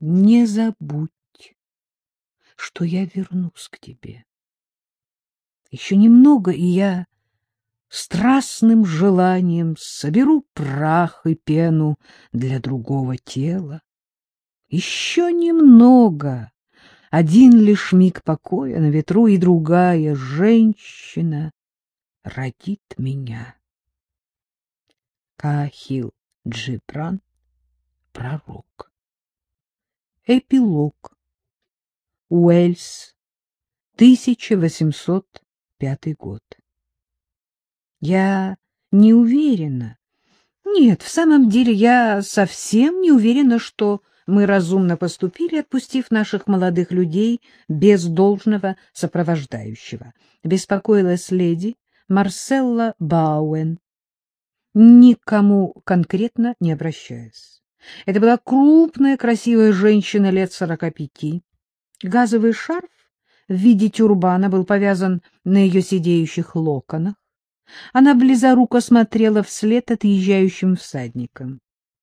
Не забудь, что я вернусь к тебе. Еще немного, и я страстным желанием соберу прах и пену для другого тела. Еще немного, один лишь миг покоя на ветру, и другая женщина родит меня. Кахил Джибран, пророк. Эпилог. Уэльс, 1805 год. Я не уверена. Нет, в самом деле я совсем не уверена, что мы разумно поступили, отпустив наших молодых людей без должного сопровождающего. Беспокоилась леди Марселла Бауэн, никому конкретно не обращаясь. Это была крупная, красивая женщина лет сорока пяти. Газовый шарф в виде тюрбана был повязан на ее сидеющих локонах. Она близоруко смотрела вслед отъезжающим всадникам.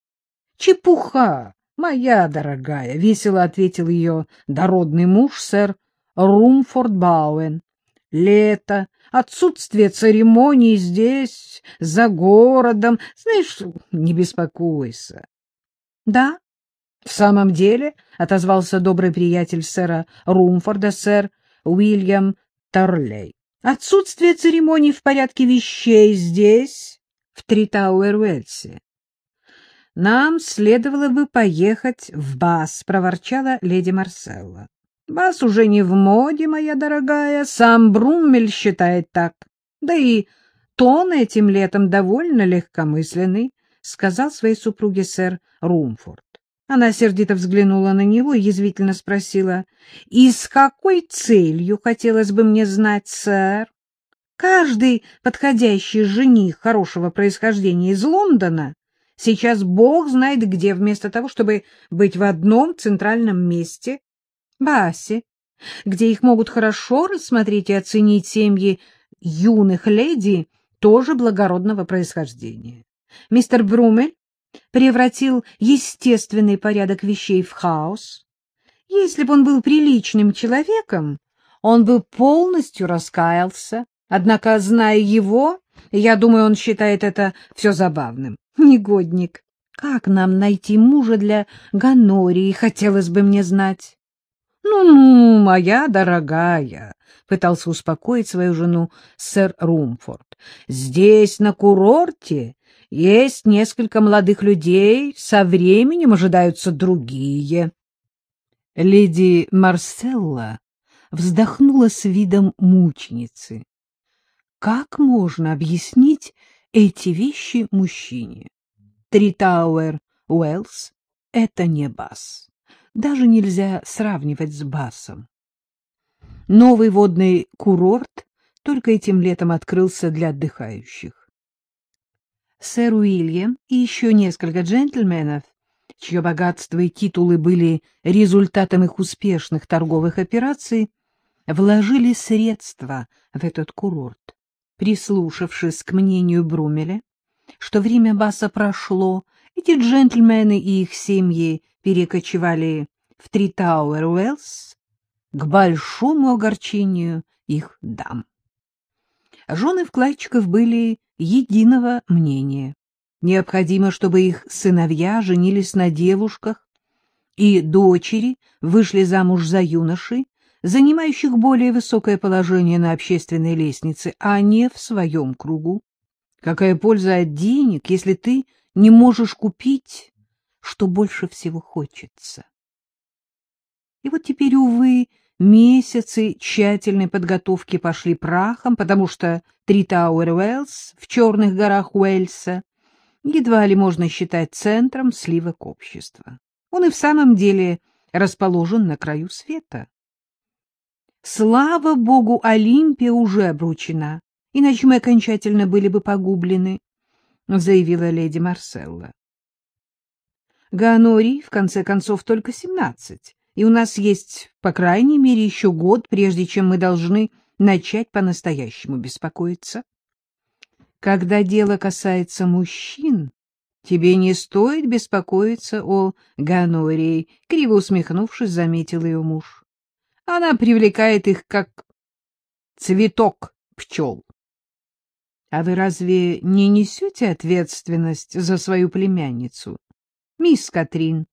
— Чепуха, моя дорогая! — весело ответил ее дородный муж, сэр Румфорд Бауэн. — Лето, отсутствие церемоний здесь, за городом. Знаешь, не беспокойся. — Да, в самом деле, — отозвался добрый приятель сэра Румфорда, сэр Уильям Торлей. Отсутствие церемоний в порядке вещей здесь, в Тритауэр-Уэльсе. Нам следовало бы поехать в Бас, — проворчала леди Марселла. Бас уже не в моде, моя дорогая, сам Бруммель считает так. Да и тон этим летом довольно легкомысленный, — сказал своей супруге сэр Румфорд. Она сердито взглянула на него и язвительно спросила, «И с какой целью, хотелось бы мне знать, сэр? Каждый подходящий жених хорошего происхождения из Лондона сейчас бог знает где, вместо того, чтобы быть в одном центральном месте, Басе, где их могут хорошо рассмотреть и оценить семьи юных леди тоже благородного происхождения. Мистер Брумель превратил естественный порядок вещей в хаос. Если бы он был приличным человеком, он бы полностью раскаялся. Однако, зная его, я думаю, он считает это все забавным. Негодник. Как нам найти мужа для Ганории, хотелось бы мне знать. Ну-ну, моя дорогая, пытался успокоить свою жену сэр Румфорд. Здесь, на курорте, есть несколько молодых людей, со временем ожидаются другие. Леди Марселла вздохнула с видом мученицы. Как можно объяснить эти вещи мужчине? Тритауэр Уэллс — это не бас. Даже нельзя сравнивать с басом. Новый водный курорт только этим летом открылся для отдыхающих сэр Уильям и еще несколько джентльменов, чье богатство и титулы были результатом их успешных торговых операций, вложили средства в этот курорт. Прислушавшись к мнению Брумеля, что время Баса прошло, эти джентльмены и их семьи перекочевали в Тритауэр-Уэллс к большому огорчению их дам. Жены вкладчиков были единого мнения. Необходимо, чтобы их сыновья женились на девушках, и дочери вышли замуж за юношей, занимающих более высокое положение на общественной лестнице, а не в своем кругу. Какая польза от денег, если ты не можешь купить, что больше всего хочется? И вот теперь, увы, Месяцы тщательной подготовки пошли прахом, потому что Тритауэр-Уэллс в черных горах Уэльса едва ли можно считать центром сливок общества. Он и в самом деле расположен на краю света. Слава богу, Олимпия уже обручена, иначе мы окончательно были бы погублены, — заявила леди Марселла. Ганори, в конце концов, только семнадцать, и у нас есть, по крайней мере, еще год, прежде чем мы должны начать по-настоящему беспокоиться. Когда дело касается мужчин, тебе не стоит беспокоиться о Ганории, — криво усмехнувшись, заметил ее муж. Она привлекает их, как цветок пчел. — А вы разве не несете ответственность за свою племянницу? — Мисс Катрин, —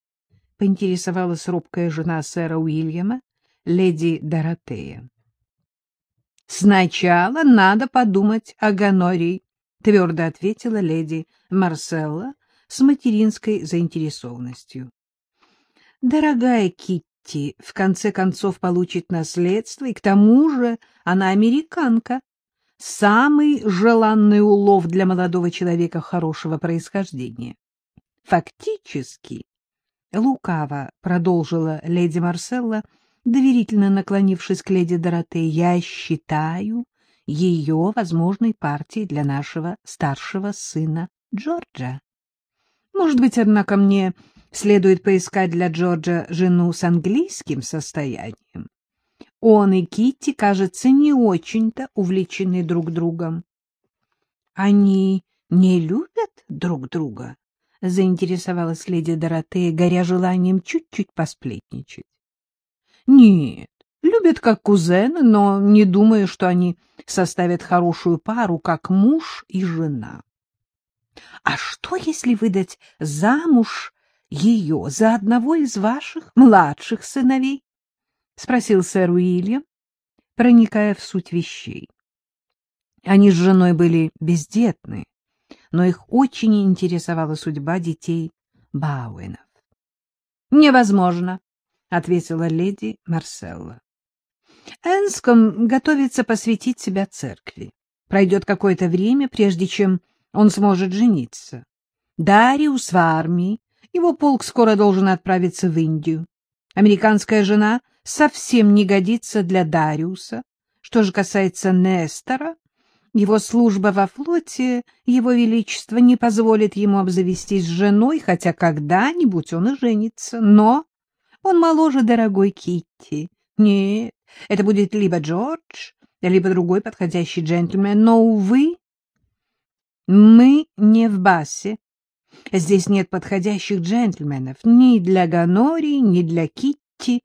поинтересовалась робкая жена сэра Уильяма, леди Доротея. — Сначала надо подумать о Ганории, — твердо ответила леди Марселла с материнской заинтересованностью. — Дорогая Китти, в конце концов получит наследство, и к тому же она американка. Самый желанный улов для молодого человека хорошего происхождения. Фактически, лукаво продолжила леди Марселла, доверительно наклонившись к леди Доротее, я считаю ее возможной партией для нашего старшего сына Джорджа. Может быть, однако, мне следует поискать для Джорджа жену с английским состоянием. Он и Китти, кажется, не очень-то увлечены друг другом. — Они не любят друг друга? — заинтересовалась леди Доротея, горя желанием чуть-чуть посплетничать. — Нет, любят как кузены, но не думаю, что они составят хорошую пару, как муж и жена. — А что, если выдать замуж ее за одного из ваших младших сыновей? — спросил сэр Уильям, проникая в суть вещей. Они с женой были бездетны, но их очень интересовала судьба детей Бауэнов. — Невозможно, — ответила леди Марселла. Энском готовится посвятить себя церкви. Пройдет какое-то время, прежде чем он сможет жениться. Дариус в армии, его полк скоро должен отправиться в Индию. Американская жена совсем не годится для Дариуса. Что же касается Нестора, его служба во флоте, его величество не позволит ему обзавестись женой, хотя когда-нибудь он и женится. Но он моложе дорогой Китти. Нет, это будет либо Джордж, либо другой подходящий джентльмен. Но, увы, мы не в Бассе. Здесь нет подходящих джентльменов ни для Ганори, ни для Китти.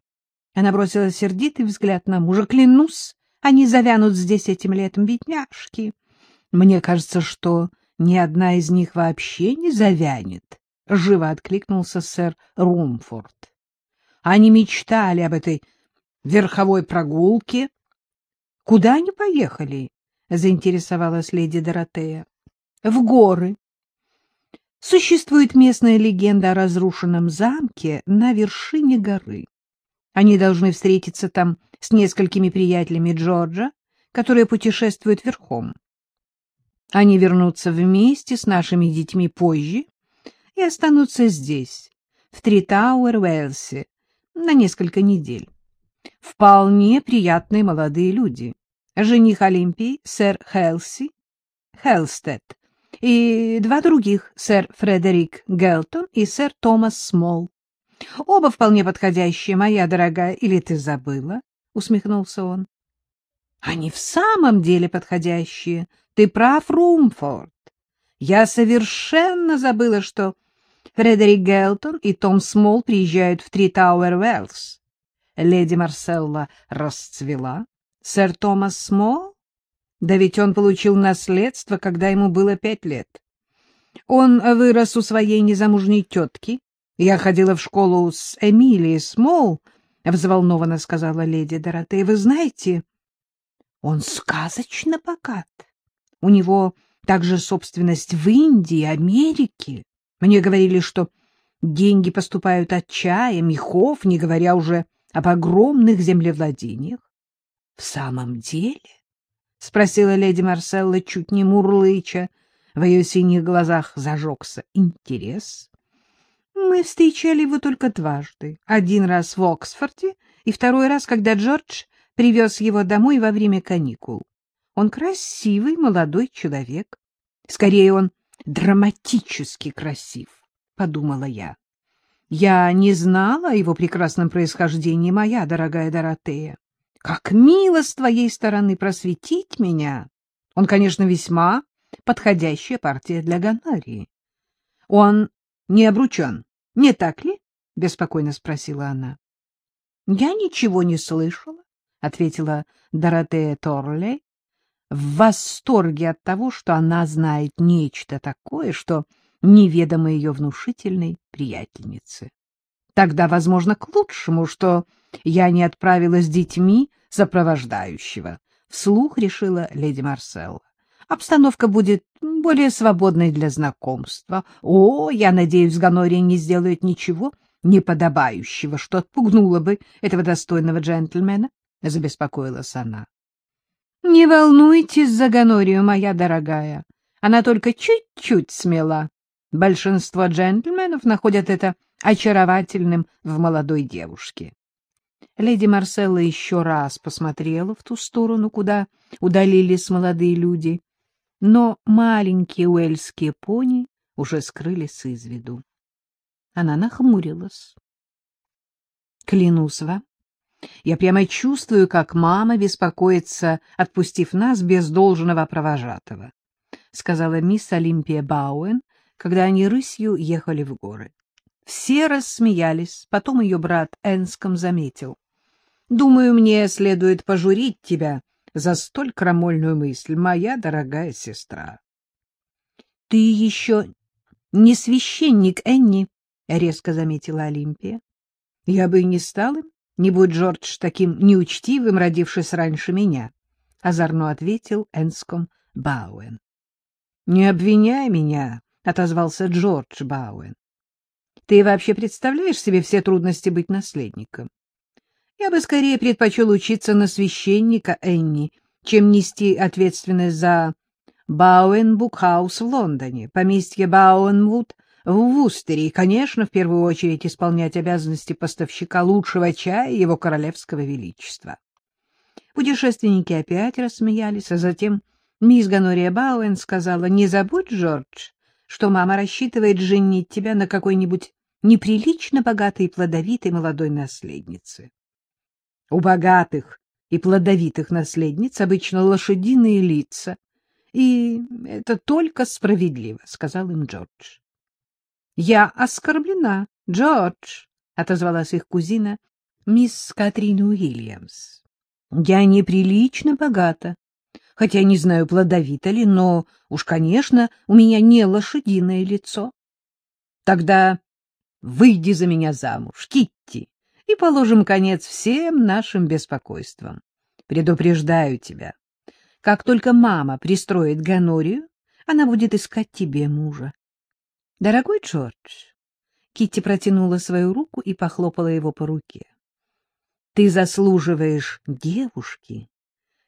Она бросила сердитый взгляд на мужа. Клянусь, они завянут здесь этим летом, бедняжки. Мне кажется, что ни одна из них вообще не завянет. Живо откликнулся сэр Румфорд. Они мечтали об этой верховой прогулке. — Куда они поехали? — заинтересовалась леди Доротея. — В горы. Существует местная легенда о разрушенном замке на вершине горы. Они должны встретиться там с несколькими приятелями Джорджа, которые путешествуют верхом. Они вернутся вместе с нашими детьми позже и останутся здесь, в Тритауэр, Уэльсе, на несколько недель. Вполне приятные молодые люди. Жених Олимпии, сэр Хелси, Хелстед, и два других, сэр Фредерик Гелтон и сэр Томас Смол. Оба вполне подходящие, моя дорогая, или ты забыла? — усмехнулся он. — Они в самом деле подходящие. Ты прав, Румфорд. Я совершенно забыла, что Фредерик Гелтон и Том Смол приезжают в Три Тауэр Уэллс. Леди Марселла расцвела. Сэр Томас Смол? Да ведь он получил наследство, когда ему было пять лет. Он вырос у своей незамужней тетки, я ходила в школу с Эмилией Смол, — взволнованно сказала леди Доротея. — Вы знаете, он сказочно богат. У него также собственность в Индии, Америке. Мне говорили, что деньги поступают от чая, мехов, не говоря уже об огромных землевладениях. — В самом деле? — спросила леди Марселла, чуть не мурлыча. В ее синих глазах зажегся интерес. Мы встречали его только дважды. Один раз в Оксфорде и второй раз, когда Джордж привез его домой во время каникул. Он красивый молодой человек. Скорее, он драматически красив, — подумала я. Я не знала о его прекрасном происхождении, моя дорогая Доротея. Как мило с твоей стороны просветить меня. Он, конечно, весьма подходящая партия для Ганарии. Он не обручен, не так ли? — беспокойно спросила она. — Я ничего не слышала, — ответила Доротея Торли, в восторге от того, что она знает нечто такое, что неведомо ее внушительной приятельнице. Тогда, возможно, к лучшему, что я не отправила с детьми сопровождающего, — вслух решила леди Марселла. Обстановка будет более свободной для знакомства. О, я надеюсь, Ганория не сделает ничего неподобающего, что отпугнуло бы этого достойного джентльмена, — забеспокоилась она. — Не волнуйтесь за Ганорию, моя дорогая. Она только чуть-чуть смела. Большинство джентльменов находят это очаровательным в молодой девушке. Леди Марселла еще раз посмотрела в ту сторону, куда удалились молодые люди, но маленькие уэльские пони уже скрылись из виду. Она нахмурилась. — Клянусь вам, я прямо чувствую, как мама беспокоится, отпустив нас без должного провожатого, — сказала мисс Олимпия Бауэн, когда они рысью ехали в горы. Все рассмеялись, потом ее брат Энском заметил. — Думаю, мне следует пожурить тебя за столь крамольную мысль, моя дорогая сестра. — Ты еще не священник, Энни, — резко заметила Олимпия. — Я бы и не стал им, не будь Джордж таким неучтивым, родившись раньше меня, — озорно ответил Энском Бауэн. — Не обвиняй меня, — отозвался Джордж Бауэн. — Ты вообще представляешь себе все трудности быть наследником? Я бы скорее предпочел учиться на священника Энни, чем нести ответственность за Бауэнбукхаус в Лондоне, поместье Бауэнвуд в Вустере и, конечно, в первую очередь исполнять обязанности поставщика лучшего чая его королевского величества. Путешественники опять рассмеялись, а затем мисс Гонория Бауэн сказала, «Не забудь, Джордж, что мама рассчитывает женить тебя на какой-нибудь неприлично богатой и плодовитой молодой наследнице. У богатых и плодовитых наследниц обычно лошадиные лица, и это только справедливо, — сказал им Джордж. — Я оскорблена, Джордж, — отозвалась их кузина, мисс Катрин Уильямс. — Я неприлично богата, хотя не знаю, плодовито ли, но уж, конечно, у меня не лошадиное лицо. — Тогда выйди за меня замуж, Китти, и положим конец всем нашим беспокойствам. Предупреждаю тебя, как только мама пристроит Ганорию, она будет искать тебе мужа. Дорогой Джордж, Китти протянула свою руку и похлопала его по руке. Ты заслуживаешь девушки,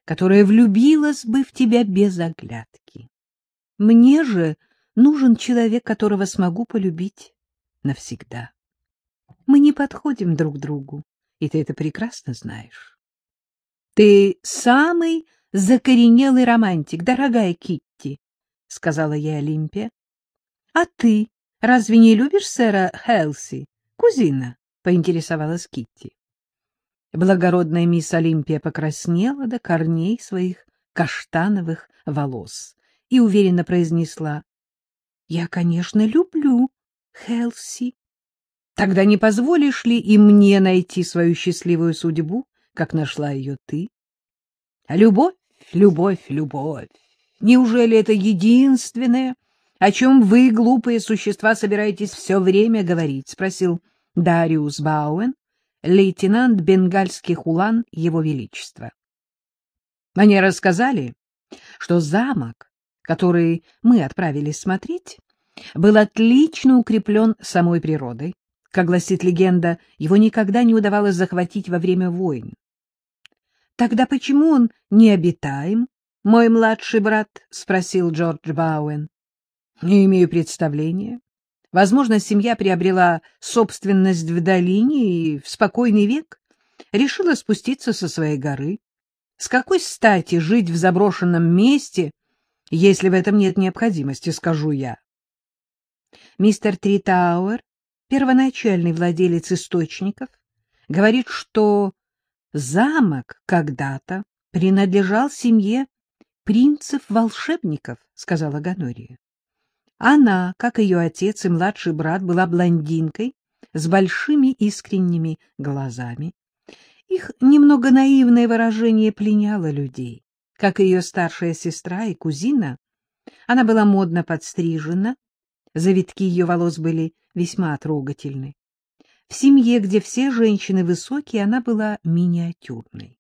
которая влюбилась бы в тебя без оглядки. Мне же нужен человек, которого смогу полюбить навсегда. Мы не подходим друг другу, и ты это прекрасно знаешь. Ты самый закоренелый романтик, дорогая Китти, — сказала ей Олимпия. — А ты разве не любишь сэра Хелси, кузина? — поинтересовалась Китти. Благородная мисс Олимпия покраснела до корней своих каштановых волос и уверенно произнесла. — Я, конечно, люблю Хелси. Тогда не позволишь ли и мне найти свою счастливую судьбу, как нашла ее ты? Любовь, любовь, любовь. Неужели это единственное, о чем вы, глупые существа, собираетесь все время говорить? — спросил Дариус Бауэн, лейтенант бенгальских улан Его Величества. Мне рассказали, что замок, который мы отправились смотреть, был отлично укреплен самой природой, как гласит легенда, его никогда не удавалось захватить во время войн. Тогда почему он необитаем, мой младший брат? — спросил Джордж Бауэн. — Не имею представления. Возможно, семья приобрела собственность в долине и в спокойный век решила спуститься со своей горы. С какой стати жить в заброшенном месте, если в этом нет необходимости, скажу я? Мистер Тритауэр первоначальный владелец источников, говорит, что замок когда-то принадлежал семье принцев-волшебников, — сказала Ганория. Она, как ее отец и младший брат, была блондинкой с большими искренними глазами. Их немного наивное выражение пленяло людей. Как и ее старшая сестра и кузина, она была модно подстрижена, завитки ее волос были весьма трогательны. В семье, где все женщины высокие, она была миниатюрной.